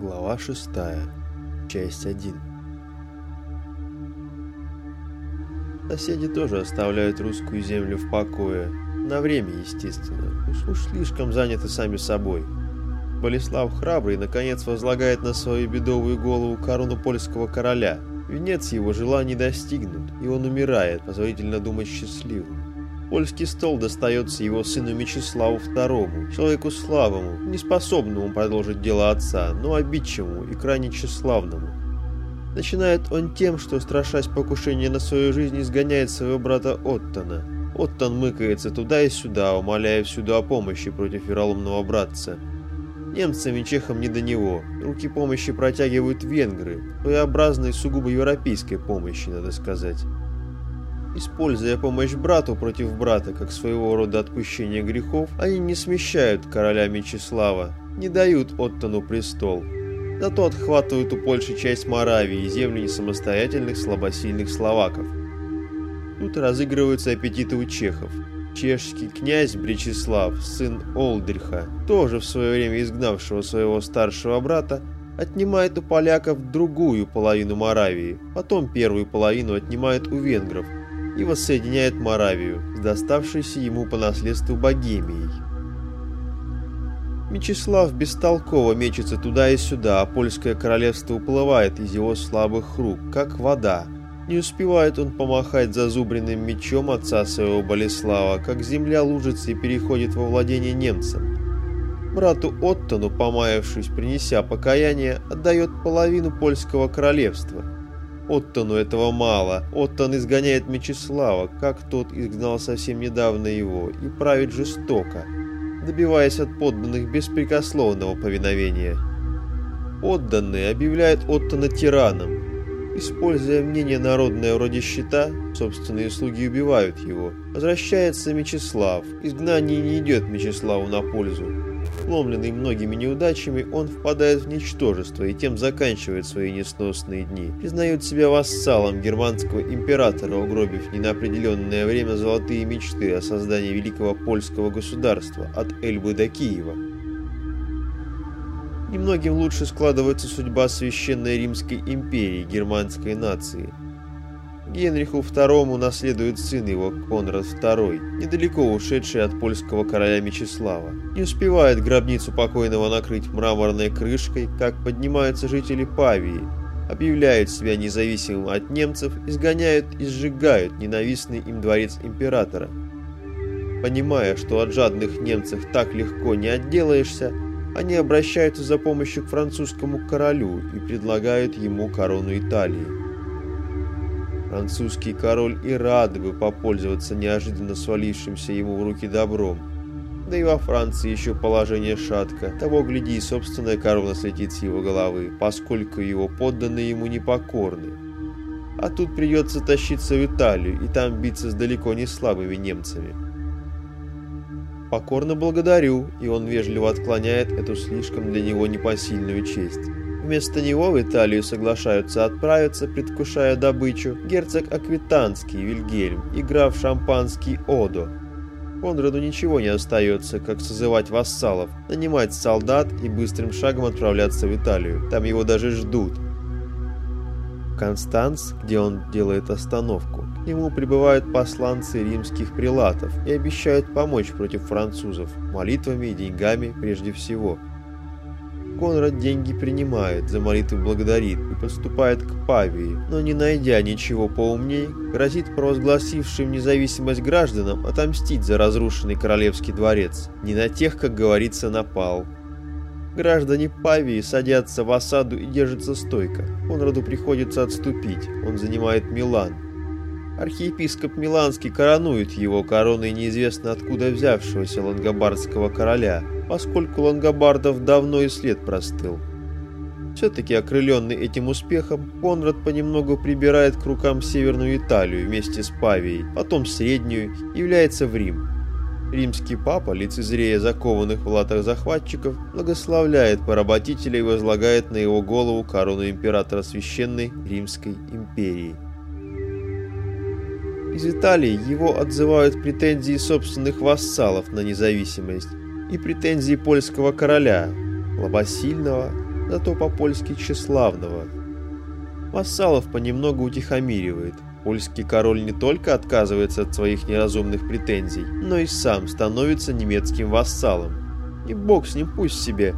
Глава 6. Часть 1. Соседи тоже оставляют русскую землю в покое. На время, естественно. Уж, уж слишком заняты сами собой. Болеслав Храбрый наконец возлагает на свою бедовую голову корону польского короля. Венец его желаний достигнут, и он умирает, позволительно думать счастливым. Польский стол достается его сыну Мечиславу II, человеку слабому, неспособному продолжить дело отца, но обидчивому и крайне тщеславному. Начинает он тем, что, страшась покушения на свою жизнь, изгоняет своего брата Оттона. Оттон мыкается туда и сюда, умоляя всюду о помощи против вероломного братца. Немцам и чехам не до него. Руки помощи протягивают венгры, своеобразной сугубо европейской помощи, надо сказать. Используя помощь брату против брата как своего рода отпущение грехов, они не смещают короля Мечислава, не дают Оттону престол. Зато отхватывают у Польши часть Моравии и земли несамостоятельных слабосильных словаков. Тут разыгрываются аппетиты у чехов. Чешский князь Бречеслав, сын Олдриха, тоже в свое время изгнавшего своего старшего брата, отнимает у поляков другую половину Моравии, потом первую половину отнимает у венгров – и воссоединяет Моравию с доставшейся ему по наследству Богемией. Мечислав бестолково мечется туда и сюда, а польское королевство уплывает из его слабых рук, как вода. Не успевает он помахать зазубренным мечом отца своего Болеслава, как земля лужится и переходит во владение немцам. Брату Оттону, помаявшись, принеся покаяние, отдает половину польского королевства – Оттону этого мало. Оттон изгоняет Мечислава, как тот изгнал совсем недавно его, и правит жестоко, добиваясь от подданных беспрекословного повиновения. Подданные объявляют Оттона тираном. Используя мнение народное вроде щита, собственные слуги убивают его. Возвращается Мечислав. Изгнание не идет Мечиславу на пользу. Сломленный многими неудачами, он впадает в ничтожество и тем заканчивает свои несносные дни. Признает себя вассалом германского императора, угробив не на определенное время золотые мечты о создании великого польского государства от Эльбы до Киева. Немногим лучше складывается судьба Священной Римской империи, германской нации – Генриху II наследует сын его, Конрад II, недалеко ушедший от польского короля Мечислава. Не успевает гробницу покойного накрыть мраморной крышкой, как поднимаются жители Павии, объявляют себя независимым от немцев, изгоняют и сжигают ненавистный им дворец императора. Понимая, что от жадных немцев так легко не отделаешься, они обращаются за помощью к французскому королю и предлагают ему корону Италии. Французский король и рад бы попользоваться неожиданно свалившимся ему в руки добром. Да и во Франции еще положение шатко, того гляди и собственная корона слетит с его головы, поскольку его подданные ему непокорны. А тут придется тащиться в Италию и там биться с далеко не слабыми немцами. Покорно благодарю, и он вежливо отклоняет эту слишком для него непосильную честь. Вместо него в Италию соглашаются отправиться, предвкушая добычу, герцог Аквитанский Вильгельм, играв шампанский Одо. Конраду ничего не остается, как созывать вассалов, нанимать солдат и быстрым шагом отправляться в Италию. Там его даже ждут. Констанц, где он делает остановку, к нему прибывают посланцы римских прилатов и обещают помочь против французов, молитвами и деньгами прежде всего – Конрад деньги принимает, за молитвы благодарит и поступает к Павии, но не найдя ничего поумней, грозит провозгласившим независимость гражданам отомстить за разрушенный королевский дворец. Не на тех, как говорится, напал. Граждане Павии садятся в осаду и держатся стойко. Конраду приходится отступить, он занимает Милан. Архиепископ Миланский коронует его короной неизвестно откуда взявшегося лангобардского короля – поскольку лангобардов давно и след простыл. Все-таки окрыленный этим успехом, Конрад понемногу прибирает к рукам Северную Италию вместе с Павией, потом Среднюю, является в Рим. Римский папа, лицезрея закованных в латах захватчиков, благословляет поработителя и возлагает на его голову корону императора Священной Римской империи. Из Италии его отзывают претензии собственных вассалов на независимость, и претензии польского короля, слабосильного, зато по-польски тщеславного. Вассалов понемногу утихомиривает. Польский король не только отказывается от своих неразумных претензий, но и сам становится немецким вассалом. И бог с ним пусть себе.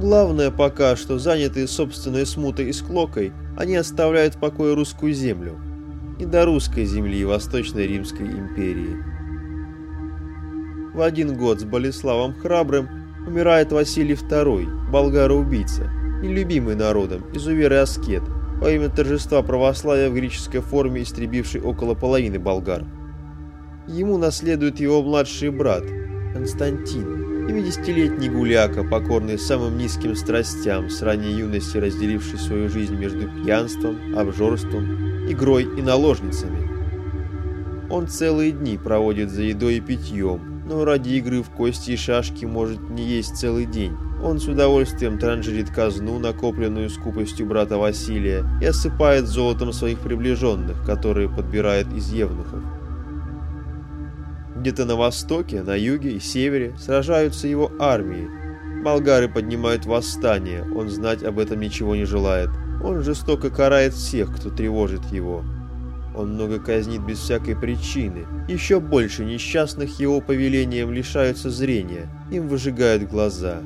Главное пока, что занятые собственной смутой и склокой, они оставляют в покое русскую землю. И до русской земли Восточной Римской империи. В один год с Болеславом Храбрым умирает Василий II, болгар-убийца, нелюбимый народом, изувер аскет, во имя торжества православия в греческой форме истребивший около половины болгар. Ему наследует его младший брат, Константин, 70-летний гуляка, покорный самым низким страстям, с ранней юности разделивший свою жизнь между пьянством, обжорством, игрой и наложницами. Он целые дни проводит за едой и питьем, но ради игры в кости и шашки может не есть целый день. Он с удовольствием транжирит казну, накопленную скупостью брата Василия, и осыпает золотом своих приближенных, которые подбирает из евнухов. Где-то на востоке, на юге и севере сражаются его армии. Болгары поднимают восстание, он знать об этом ничего не желает. Он жестоко карает всех, кто тревожит его. Он много казнит без всякой причины. Еще больше несчастных его повелением лишаются зрения, им выжигают глаза.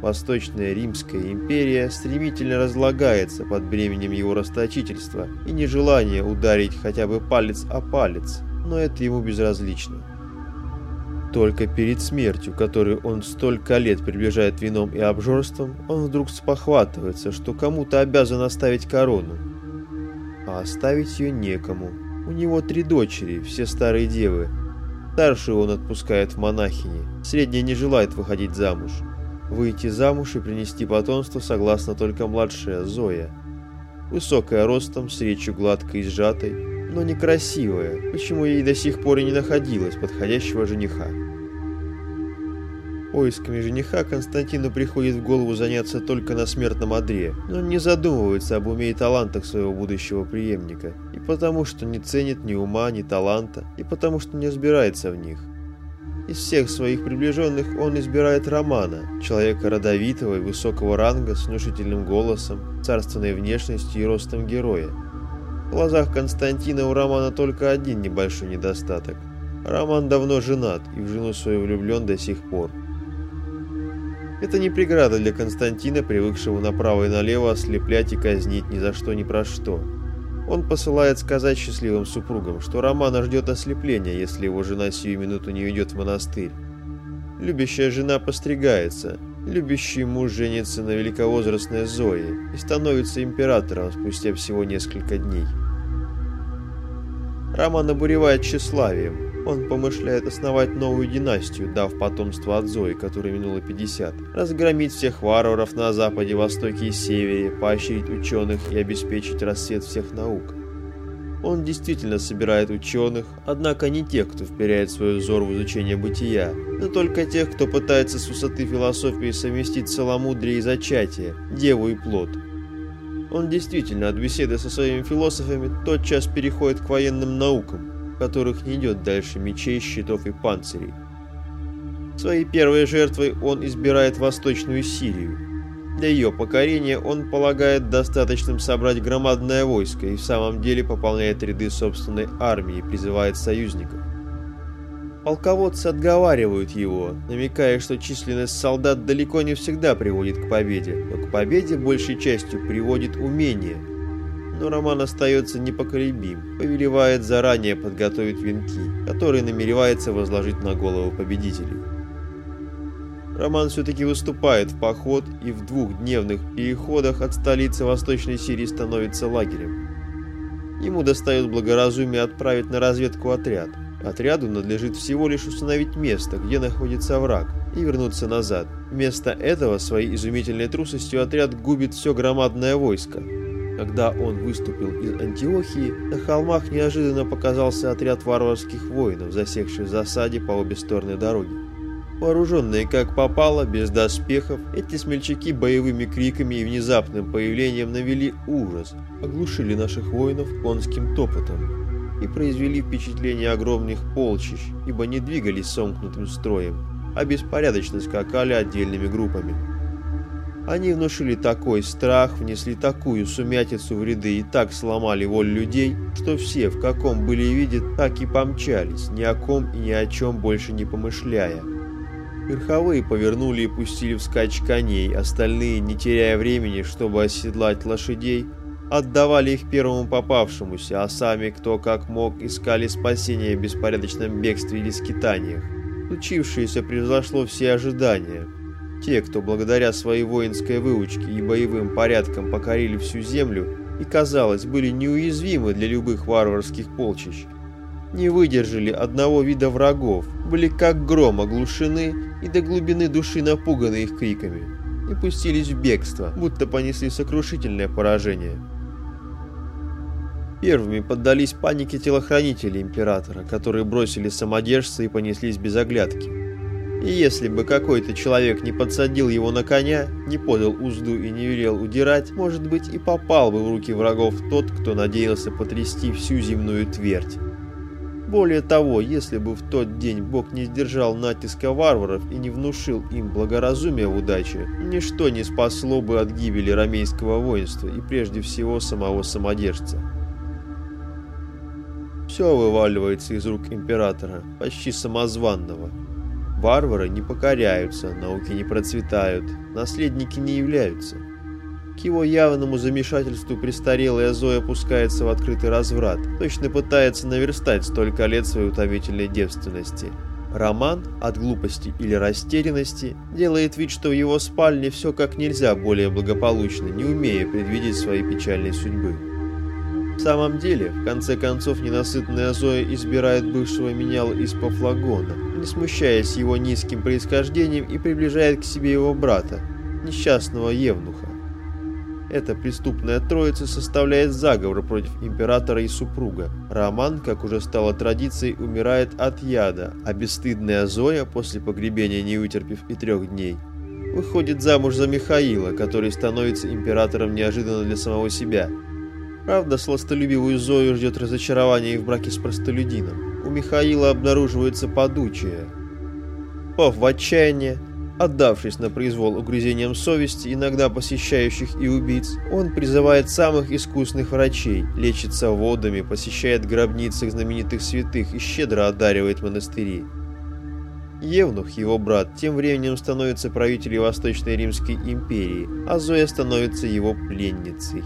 Восточная Римская империя стремительно разлагается под бременем его расточительства и нежелания ударить хотя бы палец о палец, но это ему безразлично. Только перед смертью, которую он столько лет приближает вином и обжорством, он вдруг спохватывается, что кому-то обязан оставить корону, а оставить ее некому. У него три дочери, все старые девы. Старшую он отпускает в монахини, средняя не желает выходить замуж. Выйти замуж и принести потомство согласно только младшая Зоя. Высокая ростом, с речью гладкой и сжатой, но некрасивая, почему ей до сих пор и не находилось подходящего жениха. Поисками жениха Константину приходит в голову заняться только на смертном одре, но он не задумывается об уме и талантах своего будущего преемника, и потому что не ценит ни ума, ни таланта, и потому что не разбирается в них. Из всех своих приближенных он избирает Романа, человека родовитого и высокого ранга с внушительным голосом, царственной внешностью и ростом героя. Глазах Константина у Романа только один небольшой недостаток. Роман давно женат и в жену свою влюблен до сих пор. Это не преграда для Константина, привыкшего направо и налево ослеплять и казнить ни за что ни про что. Он посылает сказать счастливым супругам, что Романа ждет ослепления, если его жена сию минуту не уйдет в монастырь. Любящая жена постригается, любящий муж женится на великовозрастной Зое и становится императором спустя всего несколько дней. Роман обуревает тщеславием, он помышляет основать новую династию, дав потомство от Зои, которой минуло 50, разгромить всех варваров на западе, востоке и севере, поощрить ученых и обеспечить рассвет всех наук. Он действительно собирает ученых, однако не тех, кто вперяет свой взор в изучение бытия, но только тех, кто пытается с высоты философии совместить целомудрие и зачатие, деву и плод. Он действительно от беседы со своими философами тотчас переходит к военным наукам, которых не идет дальше мечей, щитов и панцирей. Своей первой жертвой он избирает Восточную Сирию. Для ее покорения он полагает достаточным собрать громадное войско и в самом деле пополняет ряды собственной армии и призывает союзников. Полководцы отговаривают его, намекая, что численность солдат далеко не всегда приводит к победе, но к победе большей частью приводит умение – но Роман остается непоколебим, повелевает заранее подготовить венки, которые намеревается возложить на голову победителей. Роман все-таки выступает в поход и в двухдневных переходах от столицы Восточной Сирии становится лагерем. Ему достает благоразумие отправить на разведку отряд. Отряду надлежит всего лишь установить место, где находится враг, и вернуться назад. Вместо этого своей изумительной трусостью отряд губит все громадное войско, когда он выступил из Антиохии, на холмах неожиданно показался отряд варварских воинов, засекших в засаде по обе стороны дороги. Вооруженные как попало, без доспехов, эти смельчаки боевыми криками и внезапным появлением навели ужас, оглушили наших воинов конским топотом и произвели впечатление огромных полчищ, ибо не двигались сомкнутым строем, а беспорядочно скакали отдельными группами. Они внушили такой страх, внесли такую сумятицу в ряды и так сломали волю людей, что все, в каком были виде, так и помчались, ни о ком и ни о чем больше не помышляя. Верховые повернули и пустили вскачь коней, остальные, не теряя времени, чтобы оседлать лошадей, отдавали их первому попавшемуся, а сами, кто как мог, искали спасения в беспорядочном бегстве или скитаниях. Случившееся превзошло все ожидания. Те, кто благодаря своей воинской выучке и боевым порядкам покорили всю землю и, казалось, были неуязвимы для любых варварских полчищ, не выдержали одного вида врагов, были как гром оглушены и до глубины души напуганы их криками, и пустились в бегство, будто понесли сокрушительное поражение. Первыми поддались панике телохранители императора, которые бросили самодержца и понеслись без оглядки. И если бы какой-то человек не подсадил его на коня, не подал узду и не велел удирать, может быть и попал бы в руки врагов тот, кто надеялся потрясти всю земную твердь. Более того, если бы в тот день Бог не сдержал натиска варваров и не внушил им благоразумия в удаче, ничто не спасло бы от гибели ромейского воинства и прежде всего самого самодержца. Все вываливается из рук императора, почти самозванного, Варвары не покоряются, науки не процветают, наследники не являются. К его явному замешательству престарелая Зоя опускается в открытый разврат, точно пытается наверстать столько лет своей утомительной девственности. Роман, от глупости или растерянности, делает вид, что в его спальне все как нельзя более благополучно, не умея предвидеть своей печальной судьбы. В самом деле, в конце концов, ненасытная Зоя избирает бывшего меняла из Пафлагона, не смущаясь его низким происхождением и приближает к себе его брата, несчастного Евнуха. Эта преступная троица составляет заговор против императора и супруга. Роман, как уже стало традицией, умирает от яда, а бесстыдная Зоя, после погребения не вытерпев и трех дней, выходит замуж за Михаила, который становится императором неожиданно для самого себя – Правда, сластолюбивую Зою ждет разочарование и в браке с простолюдином. У Михаила обнаруживается подучие. Пав в отчаянии, отдавшись на произвол угрызениям совести, иногда посещающих и убийц, он призывает самых искусных врачей, лечится водами, посещает гробницы знаменитых святых и щедро одаривает монастыри. Евнух, его брат, тем временем становится правителем Восточной Римской империи, а Зоя становится его пленницей.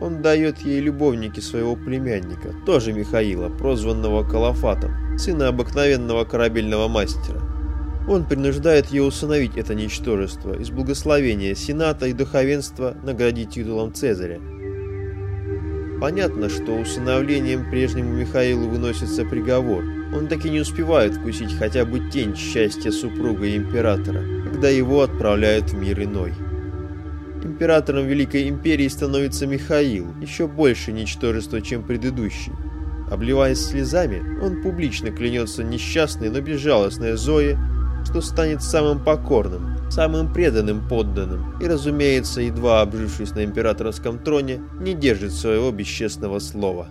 Он дает ей любовники своего племянника, тоже Михаила, прозванного Калафатом, сына обыкновенного корабельного мастера. Он принуждает ее усыновить это ничтожество из благословения Сената и духовенства наградить титулом Цезаря. Понятно, что усыновлением прежнему Михаилу выносится приговор. Он таки не успевает вкусить хотя бы тень счастья супруга и императора, когда его отправляют в мир иной. Императором Великой Империи становится Михаил, еще больше ничтожество, чем предыдущий. Обливаясь слезами, он публично клянется несчастной, но безжалостной Зое, что станет самым покорным, самым преданным подданным, и, разумеется, едва обжившись на императорском троне, не держит своего бесчестного слова.